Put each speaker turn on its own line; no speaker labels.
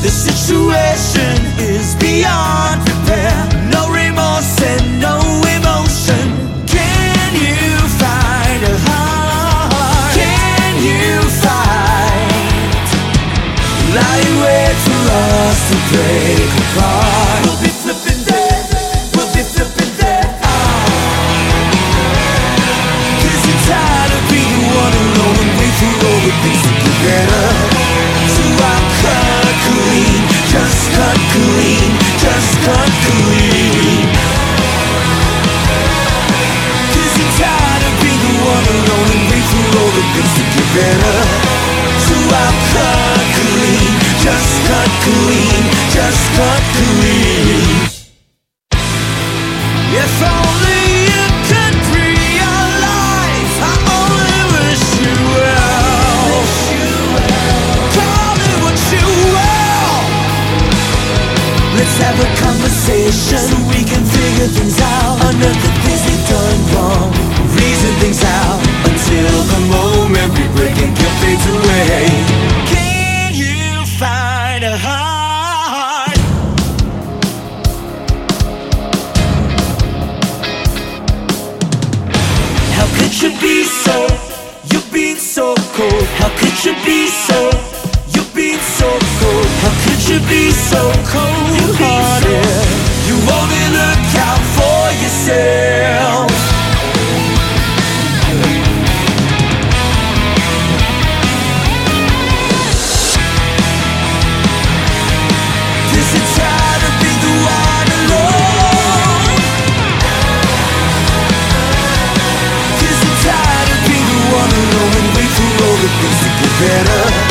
The situation is beyond repair. No remorse and us to break apart. We'll be flipping that. We'll be flipping that ah. out. Cause you're tired of being one alone and wait for all things to get better. Just cut clean, just cut clean. If only you could realize I only wish you well. Call it what you will. Let's have a conversation so we can figure things out. Unearth things we've done wrong. Reason things out you be so? You've been so cold. How could you be so? You've been so cold. How could you be so cold for all